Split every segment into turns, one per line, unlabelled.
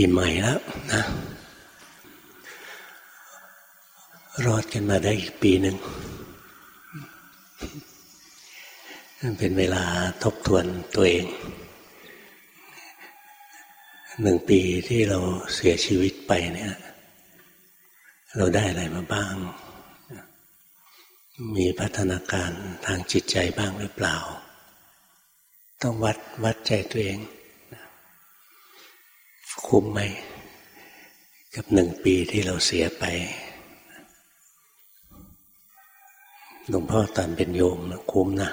ปีใหม่แล้วนะรอดกันมาได้อีกปีหนึ่งเป็นเวลาทบทวนตัวเองหนึ่งปีที่เราเสียชีวิตไปเนี่ย เราได้อะไรมาบ้าง มีพัฒนาการทางจิตใจบ้างหรือเปล่า ต้องวัดวัดใจตัวเอง คุ้มไหมกับหนึ่งปีที่เราเสียไปหลวงพ่อตอนเป็นโยมนะคุ้มนะ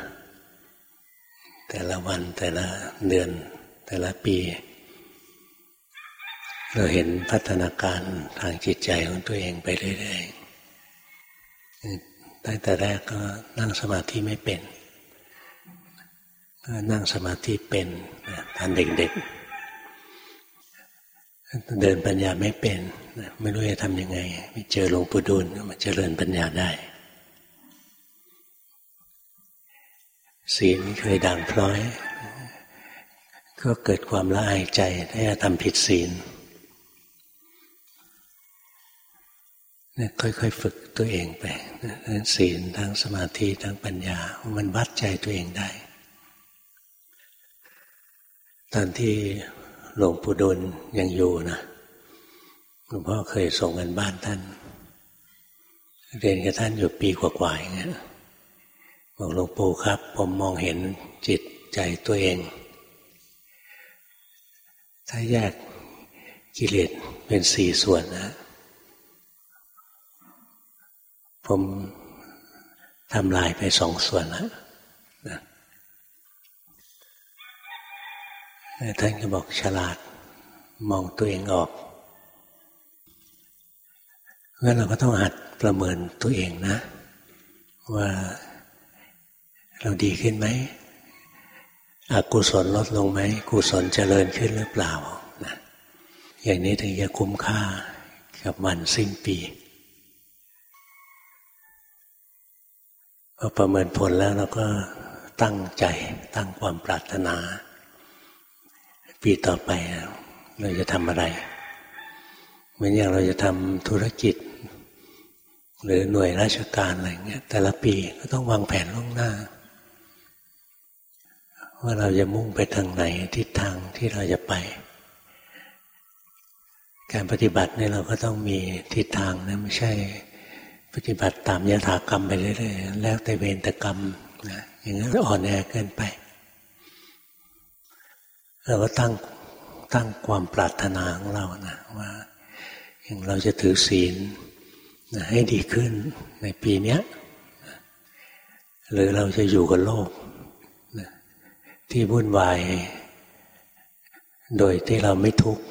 แต่ละวันแต่ละเดือน แต่ละปี เราเห็นพัฒนาการทางจิตใจของตัวเองไปเรื่อยๆตั้งแต่แรกก็นั่งสมาธิไม่เป็นก็นั่งสมาธิเป็นตอนเด็กๆ เดินปัญญาไม่เป็นไม่รู้จะทำยังไงไปเจอหลวงปู่ดูลมาเจริญปัญญาได้ ศีลเคยด่างพร้อย ก็เกิดความละอายใจถ้าจะทำผิดศีลเนี่ยค่อยๆฝึกตัวเองไปศีลทั้งสมาธิทั้งปัญญา มันวัดใจตัวเองได้ ตอนที่ หลวงปู่ดูลยังอยู่นะหลวงพ่อเคยส่งกันบ้านท่าน เรียนกับท่านอยู่ปีกว่าๆอย่างเงี้ยบอกหลวงปู่ครับ ผมมองเห็นจิตใจตัวเอง ถ้าแยกกิเลสเป็นสี่ส่วนนะผมทำลายไปสองส่วนแล้ว ท่านก็บอกฉลาดมองตัวเองออกงั้นเราก็ต้องหัดประเมินตัวเองนะ ว่าเราดีขึ้นไหมอกุศลลดลงไหมกุศลเจริญขึ้นหรือเปล่านะอย่างนี้ถึงจะคุ้มค่ากับวันสิ้นปีพอประเมินผลแล้วเราก็ตั้งใจตั้งความปรารถนา ปีต่อไปเราจะทำอะไร เหมือนอย่างเราจะทำธุรกิจ หรือหน่วยราชการอะไรเงี้ย แต่ละปีก็ต้องวางแผนล่วงหน้า ว่าเราจะมุ่งไปทางไหนทิศทางที่เราจะไป การปฏิบัติเนี่ยเราก็ต้องมีทิศทางนะไม่ใช่ ปฏิบัติตามยถากรรมไปเรื่อยๆแล้วแต่เวรแต่กรรมนะอย่างนั้นอ่อนแอเกินไป เราก็ตั้งตั้งความปรารถนาของเรานะว่าอย่างเราจะถือศีลนะให้ดีขึ้นในปีนี้หรือเราจะอยู่กับโลกนะที่วุ่นวาย โดยที่เราไม่ทุกข์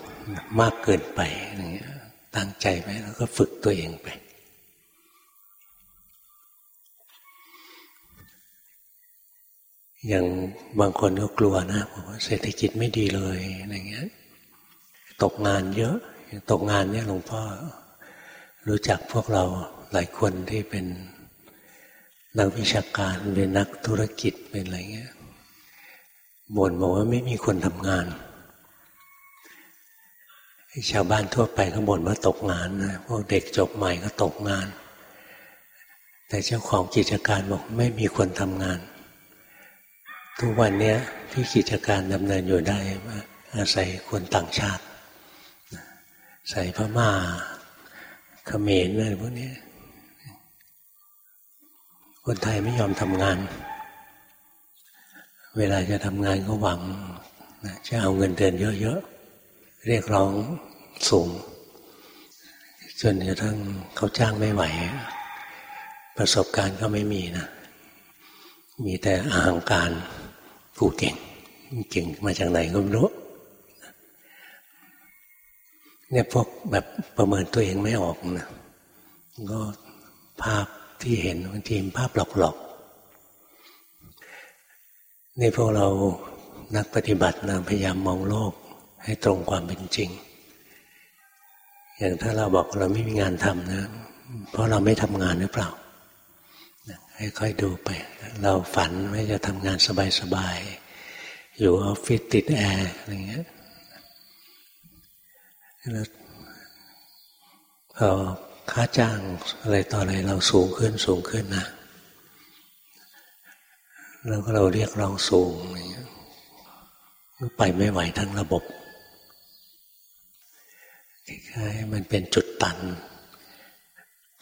มากเกินไปอย่างเงี้ยตั้งใจไหมแล้วก็ฝึกตัวเองไป อย่างบางคนก็กลัวนะบอกว่าเศรษฐกิจไม่ดีเลยอะไรเงี้ย ตกงานเยอะ ตกงานเนี่ยหลวงพ่อรู้จักพวกเราหลายคนที่เป็นนักวิชาการเป็นนักธุรกิจเป็นอะไรเงี้ยบ่นบอกว่าไม่มีคนทำงาน ชาวบ้านทั่วไปก็บ่นว่าตกงานนะพวกเด็กจบใหม่ก็ตกงาน แต่เจ้าของกิจการบอกไม่มีคนทำงาน ทุกวันนี้ที่กิจการดำเนินอยู่ได้อาศัยคนต่างชาติใส่พม่าเขมรอะไรพวกนี้ คนไทยไม่ยอมทำงาน เวลาจะทำงานก็หวังจะเอาเงินเดือนเยอะๆ เรียกร้องสูง จนกระทั่งเขาจ้างไม่ไหว ประสบการณ์ก็ไม่มีนะ มีแต่อาหังการ กูเก่ง เก่งมาจากไหนก็ไม่รู้เนี่ยพวกแบบประเมินตัวเองไม่ออกนะก็ภาพที่เห็นบางทีภาพหลอกๆนี่พวกเรานักปฏิบัตินะพยายามมองโลกให้ตรงความเป็นจริง อย่างถ้าเราบอกเราไม่มีงานทำนะ เพราะเราไม่ทำงานหรือเปล่า ค่อยๆดูไป เราฝันว่าจะทำงานสบายๆ อยู่ออฟฟิศติดแอร์อะไรเงี้ยแล้วพอค่าจ้างอะไรต่ออะไรเราสูงขึ้นสูงขึ้นนะแล้วก็เราเรียกร้องสูงอย่างเงี้ยไปไม่ไหวทั้งระบบคล้ายๆมันเป็นจุดตัน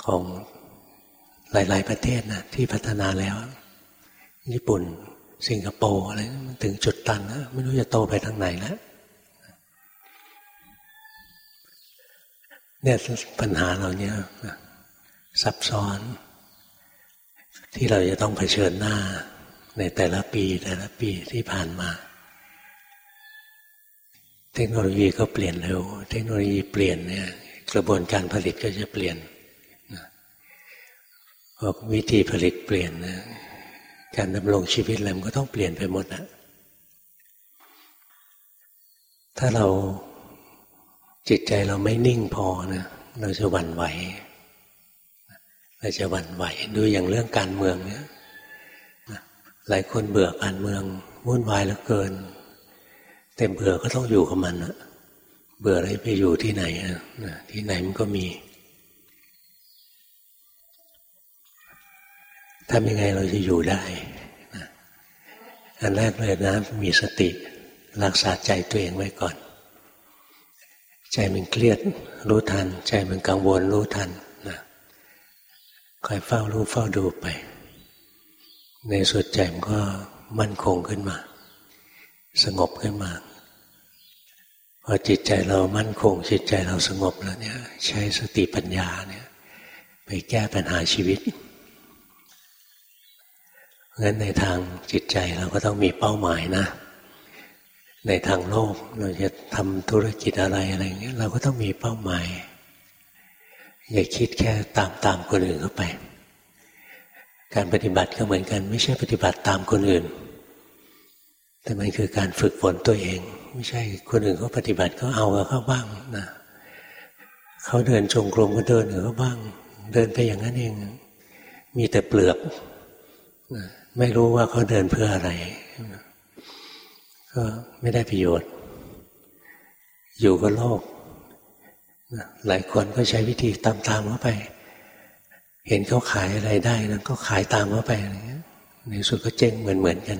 ของ หลาย ๆ ประเทศนะที่พัฒนาแล้ว ญี่ปุ่น สิงคโปร์อะไรมันถึงจุดตันแล้วไม่รู้จะโตไปทางไหนแล้วเนี่ยปัญหาเราเนี่ยซับซ้อน ที่เราจะต้องเผชิญหน้า ในแต่ละปีแต่ละปีที่ผ่านมา เทคโนโลยีก็เปลี่ยนเร็ว เทคโนโลยีเปลี่ยนเนี่ยกระบวนการผลิตก็จะเปลี่ยน พวกวิธีผลิตเปลี่ยนนะการดำรงชีวิตอะไรมันก็ต้องเปลี่ยนไปหมดนะถ้าเราจิตใจเราไม่นิ่งพอนะเราจะหวั่นไหวเราจะหวั่นไหวดูอย่างเรื่องการเมืองเนี่ยหลายคนเบื่อการเมืองวุ่นวายเหลือเกิน แต่เบื่อก็ต้องอยู่กับมันอะเบื่ออะไรไปอยู่ที่ไหนอะที่ไหนมันก็มี ทำยังไงเราจะอยู่ได้ อันแรกเลยนะมีสติ รักษาใจตัวเองไว้ก่อน ใจมันเครียดรู้ทัน ใจมันกังวลรู้ทันนะคอยเฝ้ารู้เฝ้าดูไป ในสุดใจมันก็มั่นคงขึ้นมา สงบขึ้นมาพอจิตใจเรามั่นคง จิตใจเราสงบแล้วเนี่ย ใช้สติปัญญาเนี่ย ไปแก้ปัญหาชีวิต งั้นในทางจิตใจเราก็ต้องมีเป้าหมายนะ ในทางโลกเราจะทำธุรกิจอะไรอะไรเงี้ยเราก็ต้องมีเป้าหมาย อย่าคิดแค่ตามตามคนอื่นเข้าไป การปฏิบัติก็เหมือนกัน ไม่ใช่ปฏิบัติตามคนอื่น แต่มันคือการฝึกฝนตัวเอง ไม่ใช่คนอื่นเขาปฏิบัติก็เอากับเขาบ้างนะเขาเดินจงกรมก็เดินกับเขาบ้าง เดินไปอย่างนั้นเอง มีแต่เปลือก ไม่รู้ว่าเขาเดินเพื่ออะไร ก็ไม่ได้ประโยชน์ อยู่กับโลก หลายคนก็ใช้วิธีตามๆเข้าไป เห็นเขาขายอะไรได้นั้นก็ขายตามเข้าไปอะไรเงี้ยในสุดก็เจ๊งเหมือนๆกัน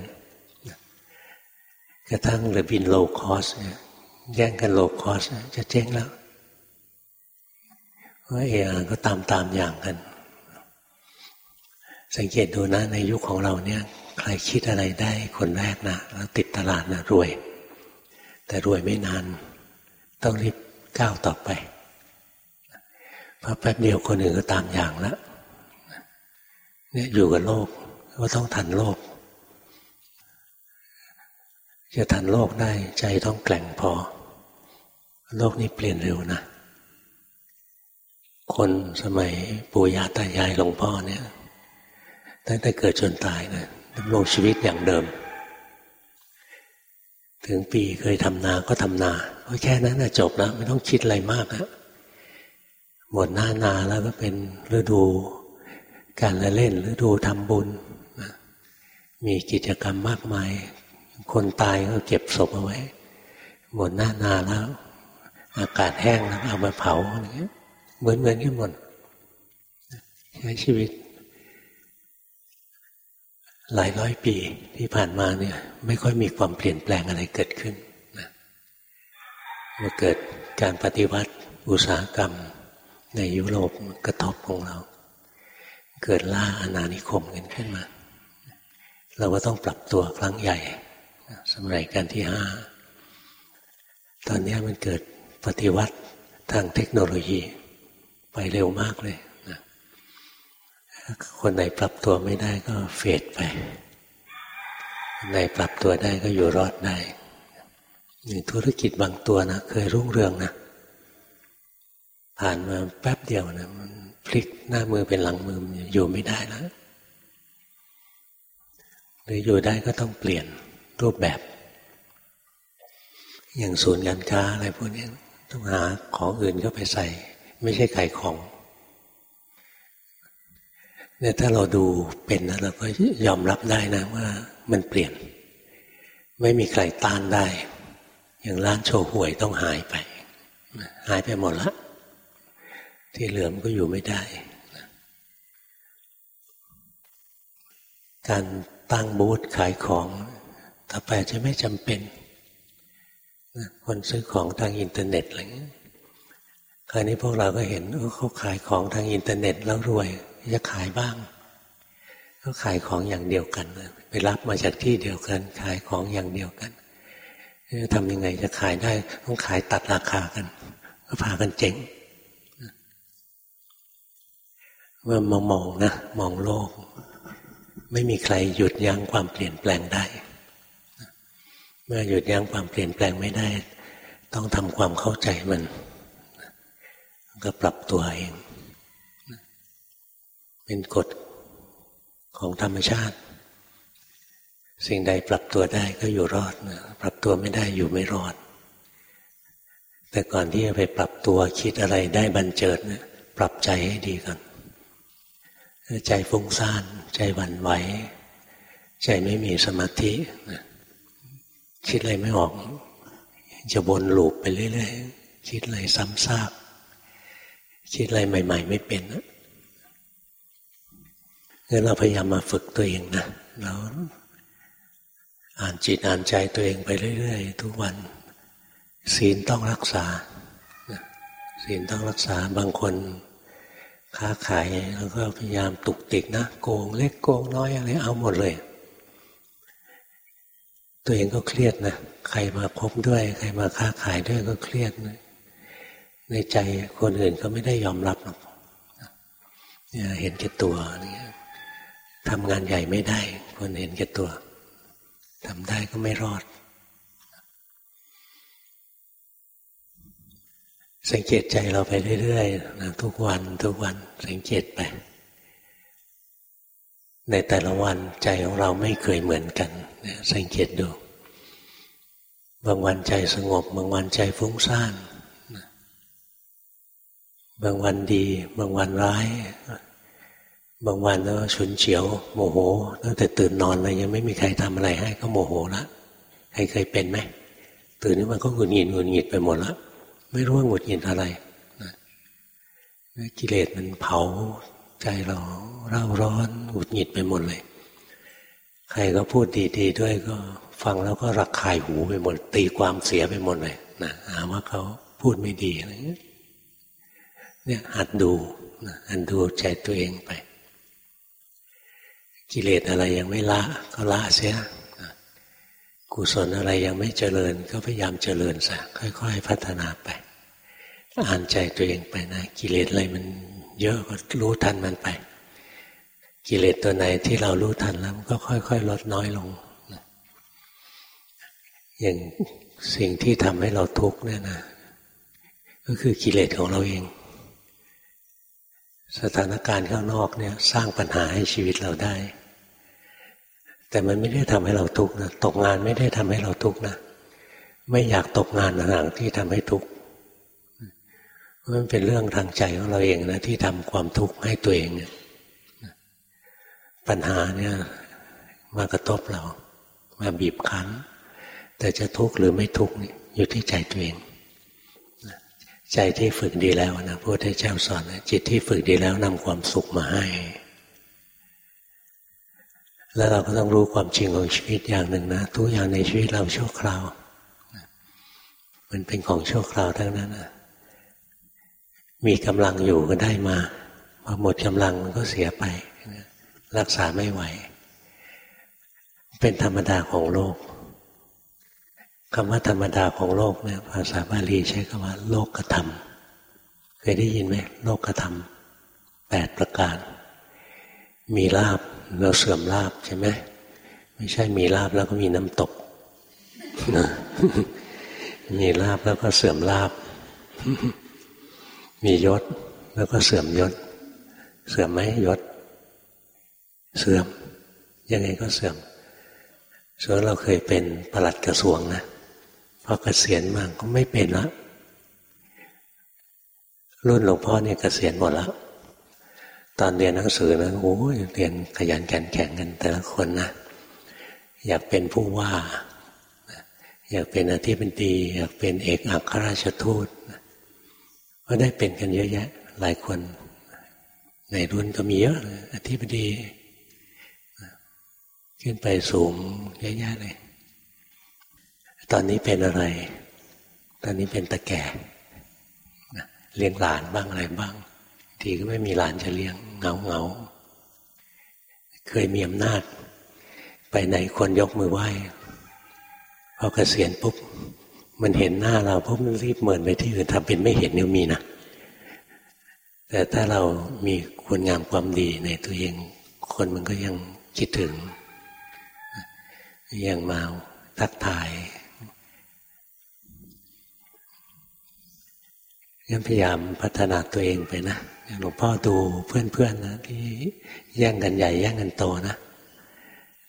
กระทั่งเรือบิน low cost แย่งกัน low cost จะเจ๊งแล้วว่าเออก็ตามๆอย่างกัน สังเกตดูนะในยุคของเราเนี่ย ใครคิดอะไรได้คนแรกนะแล้วติดตลาดนะรวย แต่รวยไม่นาน ต้องรีบก้าวต่อไปเพราะแป๊บเดียวคนอื่นก็ตามอย่างแล้วเนี่ยอยู่กับโลกก็ต้องทันโลก จะทันโลกได้ใจต้องแกล่งพอ โลกนี้เปลี่ยนเร็วนะ คนสมัยปู่ย่าตายายหลวงพ่อเนี่ย ตั้งแต่เกิดจนตายนะดำรงชีวิตอย่างเดิม ถึงปีเคยทำนาก็ทำนาก็แค่นั้นนะจบแล้ว ไม่ต้องคิดอะไรมากนะหมดหน้านาแล้วก็เป็นฤดูการละเล่นฤดูทำบุญนะมีกิจกรรมมากมาย คนตายก็เก็บศพเอาไว้ หมดหน้านาแล้ว อากาศแห้งแล้วเอามาเผาอะไรเงี้ยเหมือนเหมือนกันหมดใช้ชีวิต หลายร้อยปีที่ผ่านมาเนี่ย ไม่ค่อยมีความเปลี่ยนแปลงอะไรเกิดขึ้นนะเมื่อเกิดการปฏิวัติอุตสาหกรรม ในยุโรปกระทบของเรา เกิดล่าอาณานิคมกันขึ้นมา เราก็ต้องปรับตัวครั้งใหญ่สมัยการที่ห้าตอนนี้มันเกิดปฏิวัติทางเทคโนโลยี ไปเร็วมากเลย คนไหนปรับตัวไม่ได้ก็เฟดไปคนไหนปรับตัวได้ก็อยู่รอดได้อย่างธุรกิจบางตัวนะเคยรุ่งเรืองนะผ่านมาแป๊บเดียวนะมันพลิกหน้ามือเป็นหลังมืออยู่ไม่ได้แล้วหรืออยู่ได้ก็ต้องเปลี่ยนรูปแบบ อย่างศูนย์การค้าอะไรพวกนี้ต้องหาของอื่นเข้าไปใส่ ไม่ใช่ขายของ เนี่ยถ้าเราดูเป็นนะเราก็ยอมรับได้นะว่ามันเปลี่ยน ไม่มีใครต้านได้ อย่างร้านโชว์หวยต้องหายไป หายไปหมดละ ที่เหลือมก็อยู่ไม่ได้ การตั้งบูธขายของต่อไปจะไม่จำเป็น คนซื้อของทางอินเทอร์เน็ตอะไรเงี้ยคราวนี้พวกเราก็เห็นเขาขายของทางอินเทอร์เน็ตแล้วรวย จะขายบ้าง ก็ขายของอย่างเดียวกัน ไปรับมาจากที่เดียวกัน ขายของอย่างเดียวกันทำยังไงจะขายได้ ต้องขายตัดราคากัน ก็พากันเจ๊งเมื่อมามองนะมองโลก ไม่มีใครหยุดยั้งความเปลี่ยนแปลงได้ เมื่อหยุดยั้งความเปลี่ยนแปลงไม่ได้ ต้องทำความเข้าใจมัน ก็ปรับตัวเอง เป็นกฎของธรรมชาติ สิ่งใดปรับตัวได้ก็อยู่รอดนะปรับตัวไม่ได้อยู่ไม่รอด แต่ก่อนที่จะไปปรับตัวคิดอะไรได้บันเจิดนะปรับใจให้ดีก่อนใจฟุ้งซ่าน ใจหวั่นไหวใจไม่มีสมาธินะคิดอะไรไม่ออก จะวนลูปไปเรื่อยๆคิดอะไรซ้ำซากคิดอะไรใหม่ ๆ ไม่เป็นนะ งั้นเราพยายามมาฝึกตัวเองนะแล้วอ่านจิตอ่านใจตัวเองไปเรื่อยๆ ทุกวัน ศีลต้องรักษาศีลต้องรักษาบางคนค้าขายแล้วก็พยายามตุกติกนะโกงเล็กโกงน้อยอะไรเอาหมดเลย ตัวเองก็เครียดนะใครมาพบด้วย ใครมาค้าขายด้วยก็เครียดนะในใจคนอื่นก็ไม่ได้ยอมรับหรอกเห็นแก่ตัวนี่ ทำงานใหญ่ไม่ได้ คนเห็นแก่ตัวทำได้ก็ไม่รอด สังเกตใจเราไปเรื่อยๆนะทุกวันทุกวันสังเกตไป ในแต่ละวันใจของเราไม่เคยเหมือนกัน สังเกตดู บางวันใจสงบ บางวันใจฟุ้งซ่าน บางวันดี บางวันร้าย บางวันก็ฉุนเฉียว โมโหตั้งแต่ตื่นนอนเลยยังไม่มีใครทำอะไรให้ก็โมโหละใครเคยเป็นไหมตื่นนี้มันก็หงุดหงิดหงุดหงิดไปหมดละไม่รู้ว่าหงุดหงิดอะไรกิเลสมันเผาใจเราเร่าร้อนหงุดหงิดไปหมดเลย ใครก็พูดดีๆด้วยก็ฟังแล้วก็รักคายหูไปหมด ตีความเสียไปหมดเลยนะหาว่าเขาพูดไม่ดีอะไรเงี้ยเนี่ยหัดดูนะหัดดูใจตัวเองไป กิเลสอะไรยังไม่ละก็ละเสียกุศลอะไรยังไม่เจริญ ก็พยายามเจริญซะค่อย ๆ พัฒนาไป อ่านใจตัวเองไปนะ กิเลสอะไรมันเยอะก็รู้ทันมันไป กิเลสตัวไหนที่เรารู้ทันแล้วมันก็ค่อย ๆ ลดน้อยลงอย่างสิ่งที่ทำให้เราทุกข์เนี่ยนะก็คือกิเลสของเราเอง สถานการณ์ข้างนอกเนี่ย สร้างปัญหาให้ชีวิตเราได้ แต่มันไม่ได้ทำให้เราทุกข์นะตกงานไม่ได้ทำให้เราทุกข์นะไม่อยากตกงานห่างที่ทำให้ทุกข์มันเป็นเรื่องทางใจของเราเองนะที่ทำความทุกข์ให้ตัวเองปัญหาเนี่ยมากระทบเรา มาบีบคั้น แต่จะทุกข์หรือไม่ทุกข์อยู่ที่ใจตัวเองใจที่ฝึกดีแล้วนะพระพุทธเจ้าสอนนะจิตที่ฝึกดีแล้วนำความสุขมาให้ แล้วเราก็ต้องรู้ความจริงของชีวิตอย่างหนึ่งนะทุกอย่างในชีวิตเราชั่วคราว มันเป็นของชั่วคราวทั้งนั้นนะมีกำลังอยู่ก็ได้มาพอหมดกำลังมันก็เสียไป รักษาไม่ไหว เป็นธรรมดาของโลกคำว่าธรรมดาของโลกเนี่ยภาษาบาลีใช้คำว่า โลกกระทำเคยได้ยินไหมโลกกระทำแปดประการ มีลาบ เราเสื่อมลาบใช่ไหมไม่ใช่มีลาบแล้วก็มีน้ำตกมีลาบแล้วก็เสื่อมลาบ มียศแล้วก็เสื่อมยศ เสื่อมไหมยศ เสื่อม ยังไงก็เสื่อมส่วนเราเคยเป็นประหลัดกระทรวงนะพอเกษียณมาก็ไม่เป็นละรุ่นหลวงพ่อเนี่ยเกษียณหมดแล้ว ตอนเรียนหนังสือนะโอ้ยเรียนขยันแข็งแข็งกันแต่ละคนนะอยากเป็นผู้ว่า อยากเป็นอธิบดี อยากเป็นเอกอัครราชทูตก็ได้เป็นกันเยอะแยะ หลายคน ในรุ่นก็มีเยอะอธิบดี ขึ้นไปสูงเยอะแยะเลย ตอนนี้เป็นอะไร ตอนนี้เป็นตะแก่เลี้ยงหลานบ้างอะไรบ้าง ทีก็ไม่มีหลานจะเลี้ยงเงาเงาเคยมีอำนาจ ไปไหนคนยกมือไหว้พอเกษียณปุ๊บมันเห็นหน้าเราปุ๊บมันรีบเหมือนไปที่อื่นทำเป็นไม่เห็นเนี่ยมีนะแต่ถ้าเรามีคุณงามความดีในตัวเอง คนมันก็ยังคิดถึง ยังมาทักทายงั้นพยายามพัฒนาตัวเองไปนะ หลวงพ่อดูเพื่อนๆนะที่แย่งกันใหญ่แย่งกันโตนะ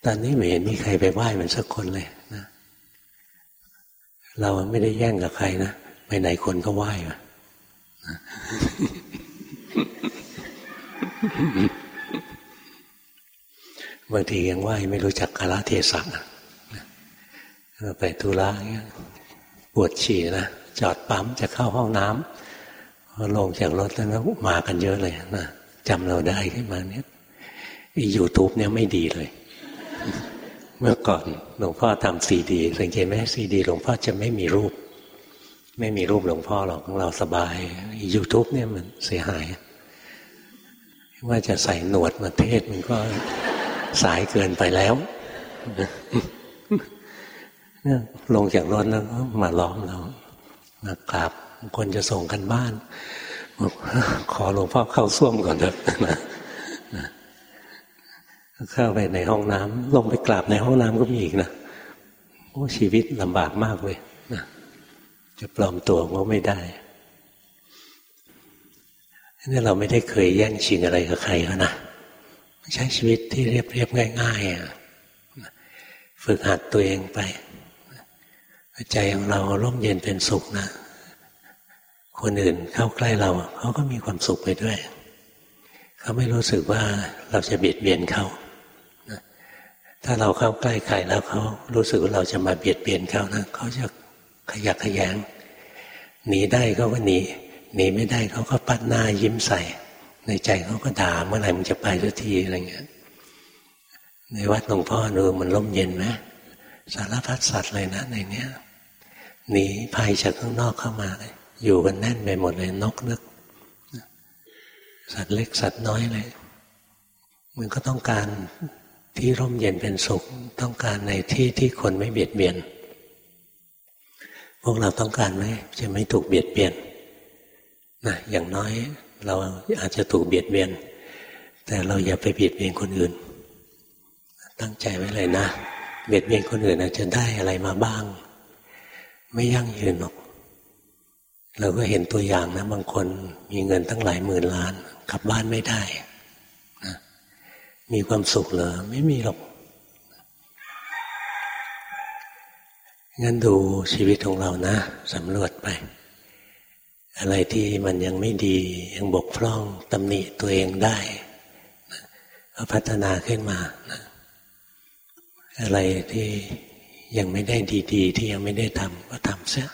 ตอนนี้ไม่เห็นมีใครไปไหว้มันสักคนเลยนะเราไม่ได้แย่งกับใครนะไปไหนคนก็ไหว้มาบางทียังไหว้ไม่รู้จักกาลเทศะไปธุระเงี้ยปวดฉี่นะจอดปั๊มจะเข้าห้องน้ำ ลงจากรถแล้วมากันเยอะเลยนะจำเราได้ขึ้นมาเนี่ยยูทูบเนี่ยไม่ดีเลย เมื่อก่อนหลวงพ่อทำซีดีสังเกตไหมซีดีหลวงพ่อจะไม่มีรูป ไม่มีรูปหลวงพ่อหรอกของเราสบาย YouTube เนี่ยมันเสียหาย ว่าจะใส่หนวดมาเทศมันก็สายเกินไปแล้วเนี่ยลงจากรถแล้วก็มาล้อมเรามากราบ คนจะส่งกันบ้านบอกขอหลวงพ่อเข้าส้วมก่อนเถอะเข้าไปในห้องน้ำลงไปกราบในห้องน้ำก็มีอีกนะโอ้ชีวิตลำบากมากเลยนะจะปลอมตัวก็ไม่ได้นี่เราไม่ได้เคยแย่งชิงอะไรกับใครเขานะใช้ชีวิตที่เรียบเรียบง่ายๆฝึกหัดตัวเองไป ใจของเราร่มเย็นเป็นสุขนะ คนอื่นเข้าใกล้เราเขาก็มีความสุขไปด้วย เขาไม่รู้สึกว่าเราจะเบียดเบียนเขาถ้าเราเข้าใกล้ใครแล้วเขารู้สึกว่าเราจะมาเบียดเบียนเขานะเขาจะขยักขยงหนีได้เขาก็หนีหนีไม่ได้เขาก็ปัดหน้ายิ้มใส่ ในใจเขาก็ด่าเมื่อไหร่มันจะไปสักทีอะไรเงี้ยในวัดหลวงพ่อดูมันร่มเย็นไหมสารพัดสัตว์เลยนะในเนี้ยหนีภัยจากข้างนอกเข้ามาเลย อยู่กันแน่นไปหมดเลยนกนึก สัตว์เล็กสัตว์น้อยเลยมันก็ต้องการที่ร่มเย็นเป็นสุข ต้องการในที่ที่คนไม่เบียดเบียน พวกเราต้องการไหมจะไม่ถูกเบียดเบียนนะอย่างน้อยเราอาจจะถูกเบียดเบียน แต่เราอย่าไปเบียดเบียนคนอื่น ตั้งใจไว้เลยนะ เบียดเบียนคนอื่นอาจจะได้อะไรมาบ้าง ไม่ยั่งยืนหรอก เราก็เห็นตัวอย่างนะ บางคนมีเงินตั้งหลายหมื่นล้านกลับบ้านไม่ได้มีความสุขเหรอไม่มีหรอกงั้นดูชีวิตของเรานะสำรวจไป อะไรที่มันยังไม่ดียังบกพร่องตำหนิตัวเองได้ก็พัฒนาขึ้นมานะอะไรที่ยังไม่ได้ดี ๆ ที่ยังไม่ได้ทำก็ทำเสีย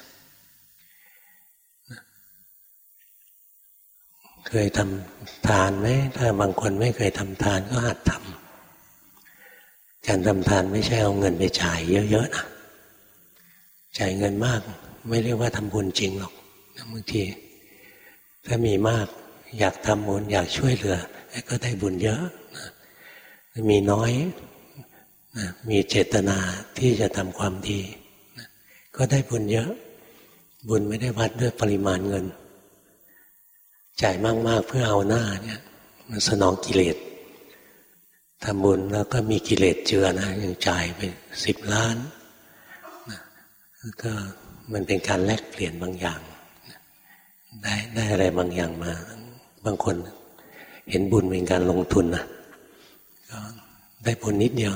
เคยทำทานไหมถ้าบางคนไม่เคยทำทานก็หัดทำการทำทานไม่ใช่เอาเงินไปจ่ายเยอะๆนะจ่ายเงินมาก ไม่เรียกว่าทำบุญจริงหรอกบางทีถ้ามีมากอยากทำบุญอยากช่วยเหลือ ก็ได้บุญเยอะมีน้อยมีเจตนาที่จะทำความดี ก็ได้บุญเยอะ บุญไม่ได้วัดด้วยปริมาณเงิน จ่ายมากๆเพื่อเอาหน้าเนี่ยมันสนองกิเลสทำบุญแล้วก็มีกิเลสเจือนะยังจ่ายไปสิบล้านนะก็มันเป็นการแลกเปลี่ยนบางอย่าง ได้ได้อะไรบางอย่างมา บางคนเห็นบุญเป็นการลงทุนนะก็ได้บุญนิดเดียว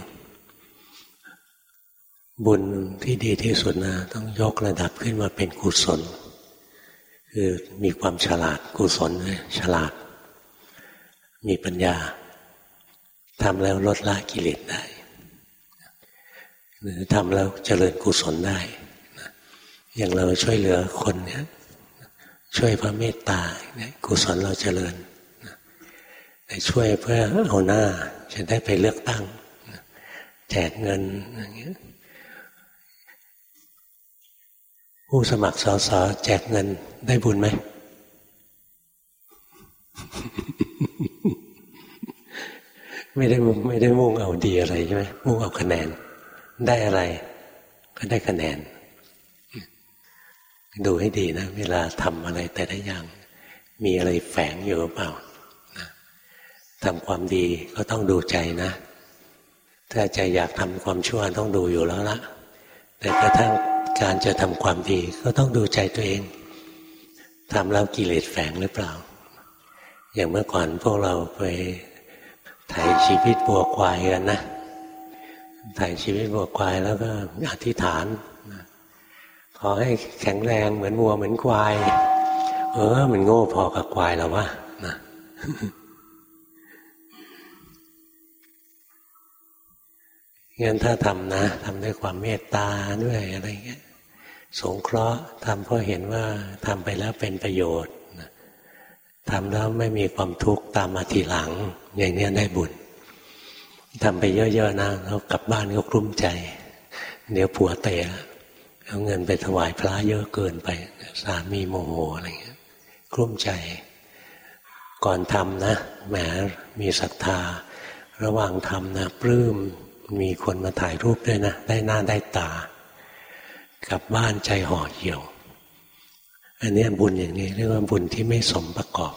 บุญที่ดีที่สุดนะต้องยกระดับขึ้นมาเป็นกุศล คือมีความฉลาดกุศลฉลาด มีปัญญาทำแล้วลดละกิเลสได้หรือทำแล้วเจริญกุศลได้ อย่างเราช่วยเหลือคนเนี่ยช่วยพระเมตตากุศลเราเจริญช่วยเพื่อเอาหน้าจะได้ไปเลือกตั้ง แจกเงินอย่างเงี้ย ผู้สมัครสอสอแจกเงินได้บุญไหม ไม่ได้ไม่ได้มุ่งเอาดีอะไรใช่ไหมมุ่งเอาคะแนน ได้อะไร ก็ได้คะแนน ดูให้ดีนะ เวลาทำอะไรแต่ละอย่าง มีอะไรแฝงอยู่หรือเปล่าทำความดีก็ต้องดูใจนะ ถ้าใจอยากทำความชั่วต้องดูอยู่แล้วละแต่กระทั่ง การจะทำความดีก็ต้องดูใจตัวเองทำแล้วกิเลสแฝงหรือเปล่า อย่างเมื่อก่อนพวกเราไปถ่ายชีวิตบัวควายกันนะถ่ายชีวิตบัวควายแล้วก็อธิษฐานขอให้แข็งแรงเหมือนวัวเหมือนควาย เออ มันโง่พอกับควายแล้ววะนะ งั้นถ้าทำนะทำด้วยความเมตตาด้วยอะไรเงี้ยสงเคราะห์ทำเพราะเห็นว่าทำไปแล้วเป็นประโยชน์ทำแล้วไม่มีความทุกข์ตามมาทีหลัง อย่างนี้ได้บุญทำไปเยอะๆนะแล้วกลับบ้านก็กลุ้มใจ เดี๋ยวผัวเตะเอาเงินไปถวายพระเยอะเกินไป สามีโมโหอะไรเงี้ยกลุ้มใจ ก่อนทำนะแหมมีศรัทธา ระหว่างทำนะปลื้ม มีคนมาถ่ายรูปด้วยนะ ได้หน้าได้ตา กลับบ้านใจห่อเหี่ยว อันนี้บุญอย่างนี้เรียกว่าบุญที่ไม่สมประกอบ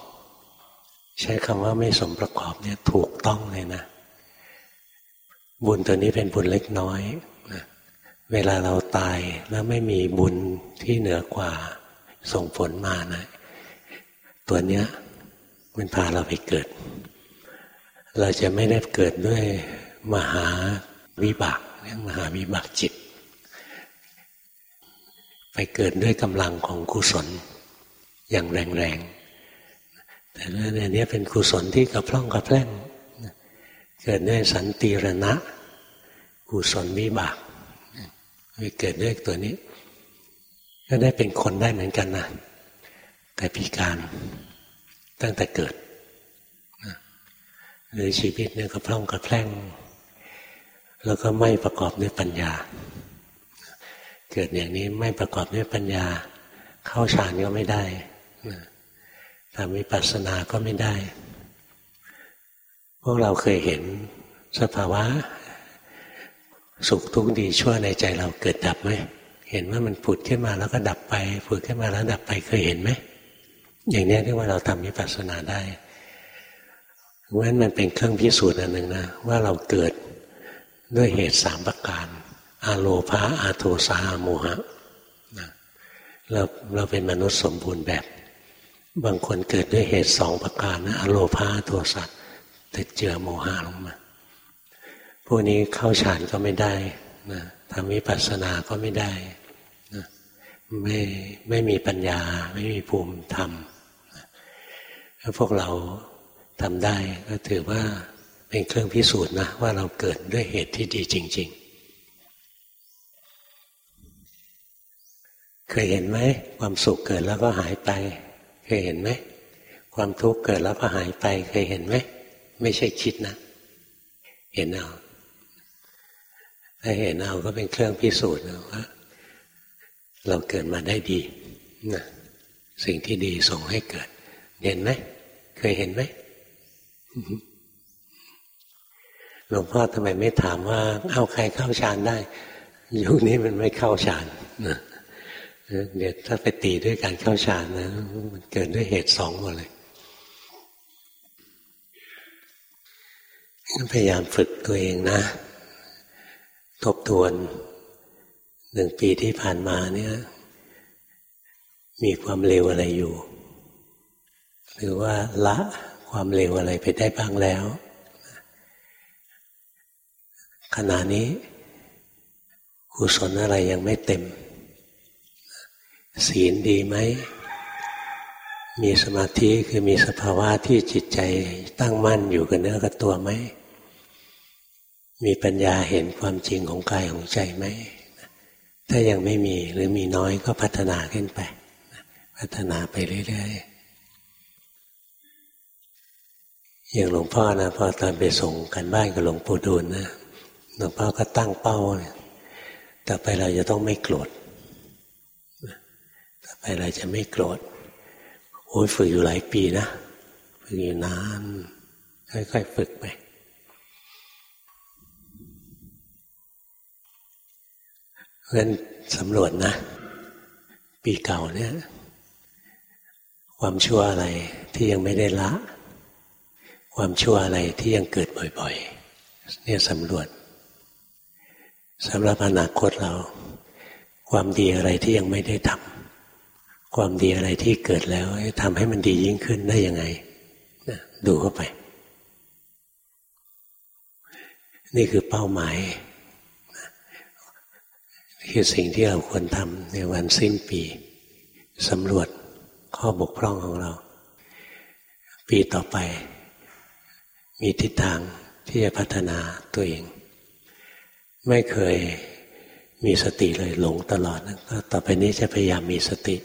ใช้คำว่าไม่สมประกอบเนี่ยถูกต้องเลยนะ บุญตัวนี้เป็นบุญเล็กน้อยนะเวลาเราตายแล้วไม่มีบุญที่เหนือกว่าส่งผลมานะ ตัวเนี้ยมันพาเราไปเกิด เราจะไม่ได้เกิดด้วย มหาวิบากเรียกมหาวิบากจิต ไปเกิดด้วยกำลังของกุศลอย่างแรงๆ แต่เรื่องนี้เป็นกุศลที่กระพร่องกระแพร่งเกิดด้วยสันติรณะ กุศลวิบากไปเกิดด้วยตัวนี้ ก็ได้เป็นคนได้เหมือนกันนะแต่พิการตั้งแต่เกิดหรือชีวิตเนี่ยก็พร่องกระแพร่ง แล้วก็ไม่ประกอบด้วยปัญญา เกิดอย่างนี้ไม่ประกอบด้วยปัญญา เข้าฌานก็ไม่ได้ทำวิปัสสนาก็ไม่ได้ พวกเราเคยเห็นสภาวะ สุขทุกข์ดีชั่วในใจเราเกิดดับไหมเห็นว่ามันผุดขึ้นมาแล้วก็ดับไปผุดขึ้นมาแล้วดับไปเคยเห็นไหมอย่างนี้เรียกว่าเราทำวิปัสสนาได้เพราะฉะนั้นมันเป็นเครื่องพิสูจน์อันหนึ่งนะว่าเราเกิด ด้วยเหตุสามประการ อาโลภาอาโทสาอาโมหะเราเราเป็นมนุษย์สมบูรณ์แบบ บางคนเกิดด้วยเหตุสองประการนะอโลภาโทสัตแต่เจือโมหะลงมาพวกนี้เข้าฌานก็ไม่ได้นะทำวิปัสสนาก็ไม่ได้นะไม่ไม่มีปัญญา ไม่มีภูมิธรรมพวกเราทำได้ก็ถือว่า เป็นเครื่องพิสูจน์นะว่าเราเกิดด้วยเหตุที่ดีจริง ๆ เคยเห็นไหมความสุขเกิดแล้วก็หายไป เคยเห็นไหมความทุกข์เกิดแล้วก็หายไป เคยเห็นไหมไม่ใช่คิดนะ เห็นเอาถ้าเห็นเอาก็เป็นเครื่องพิสูจน์นะว่าเราเกิดมาได้ดีนะสิ่งที่ดีส่งให้เกิด เห็นไหมเคยเห็นไหม หลวงพ่อทำไมไม่ถามว่า เอาใครเข้าฌานได้ยุคนี้มันไม่เข้าฌานนะเดี๋ยวถ้าไปตีด้วยการเข้าฌานนะมันเกิดด้วยเหตุสองหมดเลยพยายามฝึกตัวเองนะ ทบทวนหนึ่งปีที่ผ่านมาเนี่ย มีความเร็วอะไรอยู่ หรือว่าละความเร็วอะไรไปได้บ้างแล้ว ขณะนี้กุศลอะไรยังไม่เต็ม ศีลดีไหม มีสมาธิคือมีสภาวะที่จิตใจตั้งมั่นอยู่กับเนื้อกับตัวไหม มีปัญญาเห็นความจริงของกายของใจไหม ถ้ายังไม่มีหรือมีน้อยก็พัฒนาขึ้นไป พัฒนาไปเรื่อยๆอย่างหลวงพ่อนะพอตอนไปส่งกันบ้านกับหลวงปู่ดูลนะ หลวงพ่อก็ตั้งเป้าต่อไปเราจะต้องไม่โกรธต่อไปเราจะไม่โกรธโอ้ยฝึกอยู่หลายปีนะฝึกอยู่นานค่อยๆฝึกไปเพราะฉะนั้นสำรวจนะ ปีเก่าเนี่ย ความชั่วอะไรที่ยังไม่ได้ละ ความชั่วอะไรที่ยังเกิดบ่อย ๆ เนี่ยสำรวจ สำหรับอนาคตเรา ความดีอะไรที่ยังไม่ได้ทำความดีอะไรที่เกิดแล้วทำให้มันดียิ่งขึ้นได้ยังไงดูเข้าไป นี่คือเป้าหมายคือสิ่งที่เราควรทำในวันสิ้นปีสำรวจข้อบกพร่องของเรา ปีต่อไป มีทิศทางที่จะพัฒนาตัวเอง ไม่เคยมีสติเลยหลงตลอดนะก็ต่อไปนี้จะพยายามมีสติ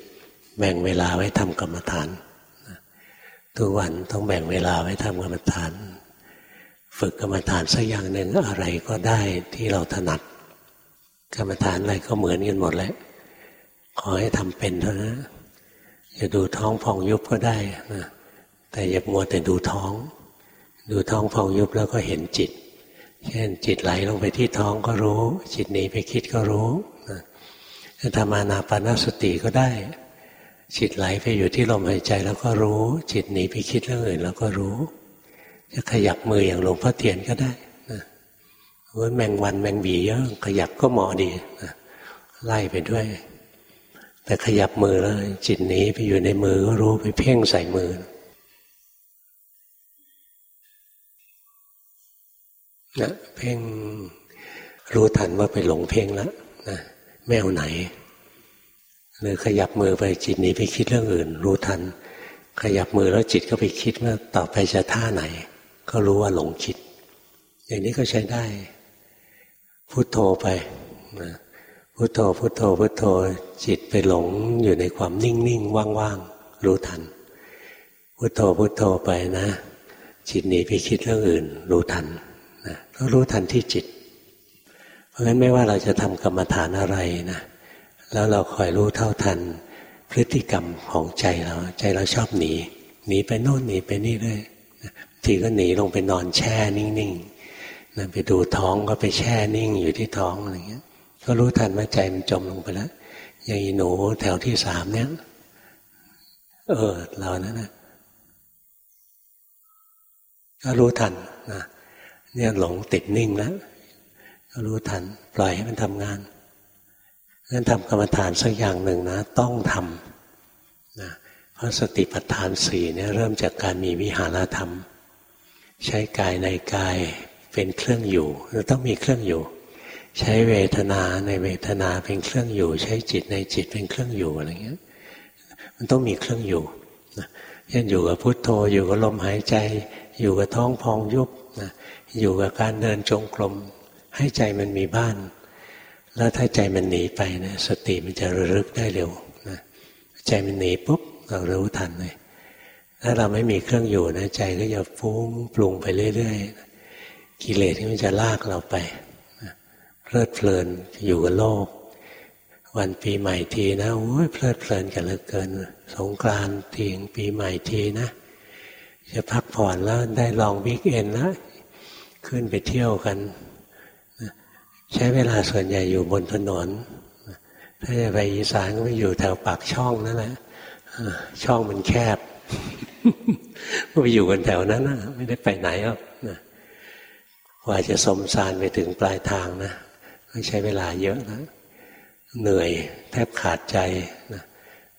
แบ่งเวลาไว้ทำกรรมฐานทุกวันต้องแบ่งเวลาไว้ทำกรรมฐาน ฝึกกรรมฐานสักอย่างหนึ่งอะไรก็ได้ที่เราถนัด กรรมฐานอะไรก็เหมือนกันหมดแหละขอให้ทำเป็นเท่านั้นจะดูท้องพองยุบก็ได้นะแต่อย่ามัวแต่ดูท้อง ดูท้องพองยุบแล้วก็เห็นจิต เช่นจิตไหลลงไปที่ท้องก็รู้ จิตหนีไปคิดก็รู้จะทำอานาปานสติก็ได้ จิตไหลไปอยู่ที่ลมหายใจแล้วก็รู้ จิตหนีไปคิดเรื่องอื่นแล้วก็รู้ จะขยับมืออย่างหลวงพ่อเทียนก็ได้ว่าแมงวันแมงบีเยอะขยับก็เหมาะดีไล่ไปด้วย แต่ขยับมือแล้วจิตหนีไปอยู่ในมือก็รู้ไปเพ่งใส่มือนะ เพ่งรู้ทันว่าไปหลงเพ่งแล้วนะแมวไหนหรือขยับมือไปจิตนี้ไปคิดเรื่องอื่น รู้ทัน ขยับมือแล้วจิตก็ไปคิดว่าต่อไปจะท่าไหน ก็รู้ว่าหลงคิด อย่างนี้ก็ใช้ได้พุโทโธไปนะพุโทโธพุโทโธพุโทโธจิตไปหลงอยู่ในความนิ่งนิ่งว่างๆรู้ทัน พุโทโธพุโทโธไปนะ จิตหนีไปคิดเรื่องอื่น รู้ทัน นะก็รู้ทันที่จิต เพราะฉะนั้นไม่ว่าเราจะทำกรรมฐานอะไรนะแล้วเราคอยรู้เท่าทันพฤติกรรมของใจเรา ใจเราชอบหนี หนีไปโน่นหนีไปนี่เลยทีก็หนีลงไปนอนแช่นิ่งๆนะไปดูท้องก็ไปแช่นิ่งอยู่ที่ท้องอะไรเงี้ย ก็รู้ทันว่าใจมันจมลงไปแล้วอย่างอีหนูแถวที่สามเนี้ยเออเรานะั่นนะก็รู้ทันนะ เนี่ยหลงติดนิ่งแล้วก็รู้ทัน ปล่อยให้มันทำงานนั้นทำกรรมฐานสักอย่างหนึ่งนะ ต้องทำนะเพราะสติปัฏฐานสี่เนี่ยเริ่มจากการมีวิหารธรรม ใช้กายในกายเป็นเครื่องอยู่เราต้องมีเครื่องอยู่ ใช้เวทนาในเวทนาเป็นเครื่องอยู่ ใช้จิตในจิตเป็นเครื่องอยู่อะไรเงี้ยมันต้องมีเครื่องอยู่เช่นอยู่กับพุทโธอยู่กับลมหายใจ อยู่กับท้องพองยุบนะ อยู่กับการเดินจงกรมให้ใจมันมีบ้าน แล้วถ้าใจมันหนีไปนะสติมันจะระลึกได้เร็วนะใจมันหนีปุ๊บเรารู้ทันเลยถ้าเราไม่มีเครื่องอยู่นะใจก็จะฟุ้งปรุงไปเรื่อยๆกิเลสที่มันจะลากเราไปเพลิดเพลินอยู่กับโลก วันปีใหม่ทีนะโอ้ยเพลิดเพลินกันเหลือเกิน สงกรานต์ทีปีใหม่ทีนะจะพักผ่อนแล้วได้ลองวิกเอนแล้ว ขึ้นไปเที่ยวกัน ใช้เวลาส่วนใหญ่อยู่บนถนน ถ้าจะไปอีสานก็ไปอยู่แถวปากช่องนั่นแหละช่องมันแคบก็ไปอยู่กันแถวนั้นนะไม่ได้ไปไหนหรอกกว่าจะสมสารไปถึงปลายทางนะใช้เวลาเยอะนะเหนื่อยแทบขาดใจนะ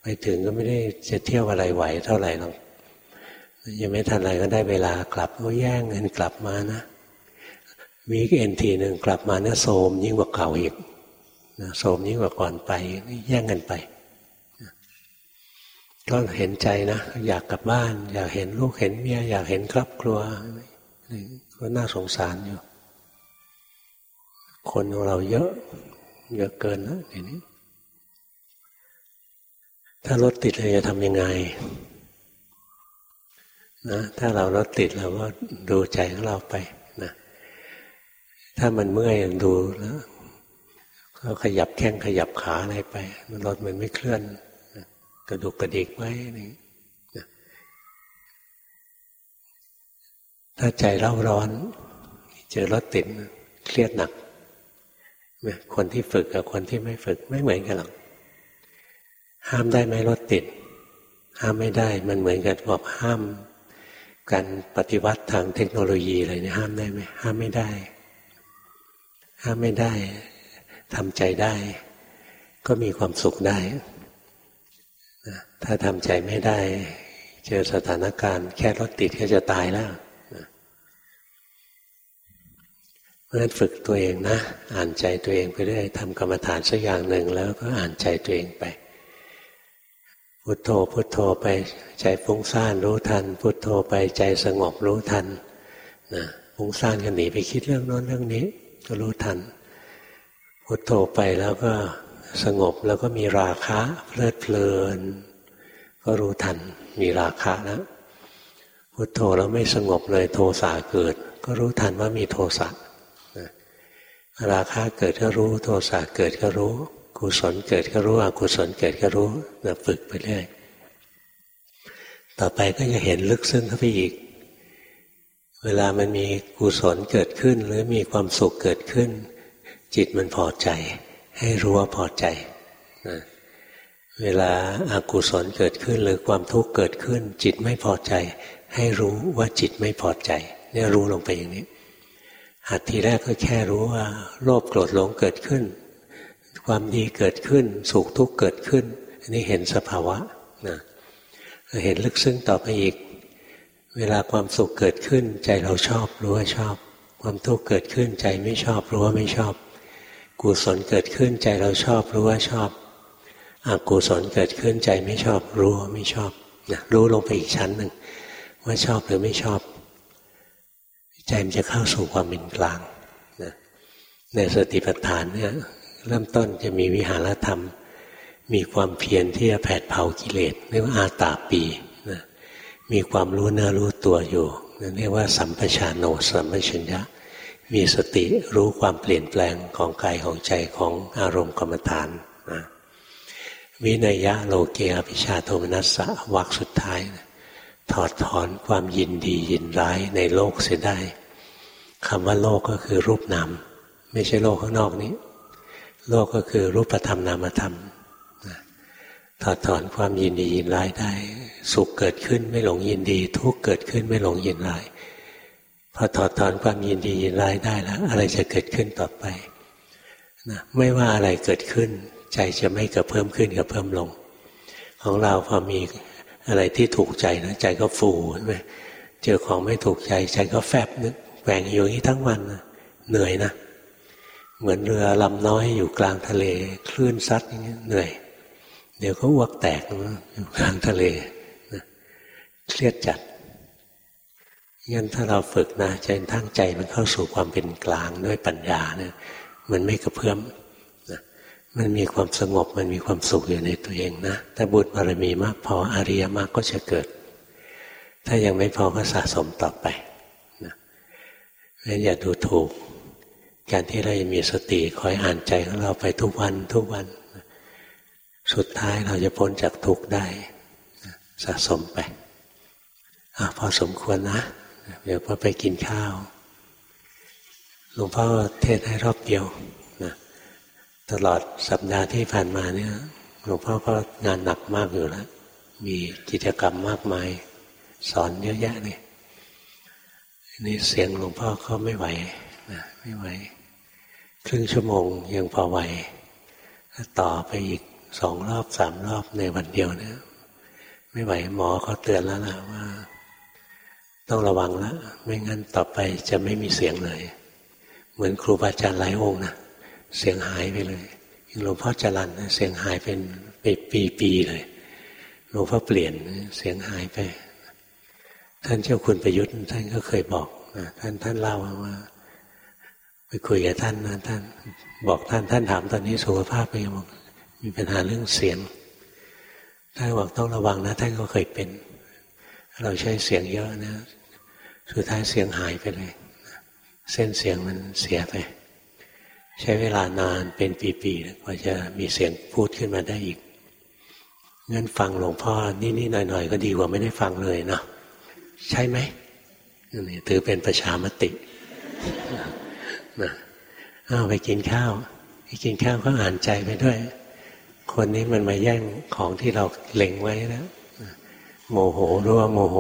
ไปถึงก็ไม่ได้จะเที่ยวอะไรไหวเท่าไหร่หรอกยังไม่ทันอะไรก็ได้เวลากลับก็แย่งเงินกลับมานะ วีคเอนทีหนึ่งกลับมาเนี่ยโสมยิ่งกว่าเก่าอีกโสมยิ่งกว่าก่อนไปแย่งกันไปก็เห็นใจนะ อยากกลับบ้าน อยากเห็นลูกเห็นเมียอยากเห็นครอบครัวก็น่าสงสารอยู่ คนของเราเยอะ เยอะเกินนะทีนี้ ถ้ารถติดเราจะทำยังไงนะถ้าเรารถติดเราก็ดูใจของเราไป ถ้ามันเมื่อยดูแล้วก็ขยับแข้งขยับขาอะไรไปรถมันไม่เคลื่อนกระดุกกระดิกไว้นี่ถ้าใจเร่าร้อน เจอรถติดเครียดหนักคนที่ฝึกกับคนที่ไม่ฝึกไม่เหมือนกันหรอกห้ามได้ไหมรถติด ห้ามไม่ได้ มันเหมือนกันบอกห้าม การปฏิวัติทางเทคโนโลยีอะไรเนี่ยห้ามได้ไหมห้ามไม่ได้ ห้ามไม่ได้ทำใจได้ ก็มีความสุขได้ ถ้าทำใจไม่ได้ เจอสถานการณ์ แค่รถติดก็จะตายแล้วเพราะฉะนั้นฝึกตัวเองนะ อ่านใจตัวเองไปเรื่อยทำกรรมฐานสักอย่างหนึ่งแล้วก็อ่านใจตัวเองไปพุทโธพุทโธไปใจฟุ้งซ่านรู้ทัน พุทโธไปใจสงบรู้ทันนะฟุ้งซ่านกันหนีไปคิดเรื่องโน้นเรื่องนี้ ก็รู้ทันพุทโธไปแล้วก็สงบแล้วก็มีราคะเพลิดเพลิน ก็รู้ทันมีราคะแล้วพุทโธแล้วไม่สงบเลยโทสะเกิด ก็รู้ทันว่ามีโทสะราคะเกิดก็รู้ โทสะเกิดก็รู้กุศลเกิดก็รู้อกุศลเกิดก็รู้นะฝึกไปเรื่อยต่อไปก็จะเห็นลึกซึ้งเข้าไปอีก เวลามันมีกุศลเกิดขึ้น หรือมีความสุขเกิดขึ้น จิตมันพอใจ ให้รู้ว่าพอใจนะเวลาอากุศลเกิดขึ้น หรือความทุกข์เกิดขึ้น จิตไม่พอใจ ให้รู้ว่าจิตไม่พอใจเนี่ยรู้ลงไปอย่างนี้หัดทีแรกก็แค่รู้ว่า โลภโกรธหลงเกิดขึ้น ความดีเกิดขึ้น สุขทุกข์เกิดขึ้น อันนี้เห็นสภาวะนะเห็นลึกซึ้งต่อไปอีก เวลาความสุขเกิดขึ้น ใจเราชอบรู้ว่าชอบ ความทุกข์เกิดขึ้น ใจไม่ชอบรู้ว่าไม่ชอบ กุศลเกิดขึ้น ใจเราชอบรู้ว่าชอบอกุศลเกิดขึ้นใจไม่ชอบรู้ว่าไม่ชอบนะรู้ลงไปอีกชั้นหนึ่งว่าชอบหรือไม่ชอบ ใจมันจะเข้าสู่ความเป็นกลางนะในสติปัฏฐานเนี่ยเริ่มต้นจะมีวิหารธรรม มีความเพียรที่จะแผดเผากิเลสเรียกว่าอาตาปี มีความรู้เนื้อรู้ตัวอยู่เรียกว่าสัมปชานโนสัมปชัญญะ มีสติรู้ความเปลี่ยนแปลงของกายของใจของอารมณ์กรรมฐานนะวินัยะโลเกอภิชาโทมนัสสะวักสุดท้ายนะถอดถอนความยินดียินร้ายในโลกเสียได้คำว่าโลกก็คือรูปนามไม่ใช่โลกข้างนอกนี้ โลกก็คือรูปธรรมนามธรรม ถอดถอนความยินดียินร้ายได้ สุขเกิดขึ้นไม่หลงยินดี ทุกเกิดขึ้นไม่หลงยินร้ายพอถอดถอนความยินดียินร้ายได้แล้ว อะไรจะเกิดขึ้นต่อไปนะไม่ว่าอะไรเกิดขึ้น ใจจะไม่กระเพิ่มขึ้นกระเพิ่มลง ของเราพอมีอะไรที่ถูกใจนะใจก็ฟูใช่ไหมเจอของไม่ถูกใจใจก็แฟบนึกแหวงอยู่นี้ทั้งวันนะเหนื่อยนะ เหมือนเรือลำน้อยอยู่กลางทะเล คลื่นซัดอย่างเงี้เหนื่อย เดี๋ยวก็อ้วกแตกกลางทะเลนะเครียดจัดงั้นถ้าเราฝึกนะใจทั้งใจมันเข้าสู่ความเป็นกลางด้วยปัญญาเนี่ย มันไม่กระเพื่อมนะมันมีความสงบมันมีความสุขอยู่ในตัวเองนะถ้าบุญบารมีมากพออริยมากก็จะเกิด ถ้ายังไม่พอก็สะสมต่อไปนะงั้นอย่าดูถูก การที่เราจะมีสติคอยอ่านใจของเราไปทุกวันทุกวัน สุดท้ายเราจะพ้นจากทุกข์ได้สะสมไปอพอสมควรนะ เดี๋ยวพอไปกินข้าวหลวงพ่อเทศให้รอบเดียวนะตลอดสัปดาห์ที่ผ่านมาเนี่ยหลวงพ่อก็งานหนักมากอยู่แล้ว มีกิจกรรมมากมาย สอนเยอะแยะเลยนี่เสียงหลวงพ่อเขาไม่ไหวนะไม่ไหว ครึ่งชั่วโมงยังพอไหว ต่อไปอีก สองรอบสามรอบในวันเดียวเนี่ย ไม่ไหวหมอเขาเตือนแล้วล่ะว่า ต้องระวังแล้วไม่งั้นต่อไปจะไม่มีเสียงเลย เหมือนครูบาอาจารย์หลายองค์นะเสียงหายไปเลยหลวงพ่อจรันเสียงหายเป็นปีปีเลยหลวงพ่อเปลี่ยนเสียงหายไป ท่านเจ้าคุณประยุทธ์ท่านก็เคยบอกท่านท่านเล่าว่าไปคุยกับท่านนะท่าน บอกท่านท่านถามตอนนี้สุขภาพเป็นยังไง มีปัญหาเรื่องเสียงท่านบอกต้องระวังนะท่านก็เคยเป็น เราใช้เสียงเยอะนะสุดท้ายเสียงหายไปเลย เส้นเสียงมันเสียไป ใช้เวลานานเป็นปีๆกว่าจะมีเสียงพูดขึ้นมาได้อีกงั้นฟังหลวงพ่อนี่ๆหน่อยๆก็ดีกว่าไม่ได้ฟังเลยเนาะใช่ไหมนี่ถือเป็นประชามตินะอ้าวไปกินข้าวไปกินข้าวก็อ่านใจไปด้วย คนนี้มันมาแย่งของที่เราเล็งไว้แล้วโมโหรู้ว่าโมโห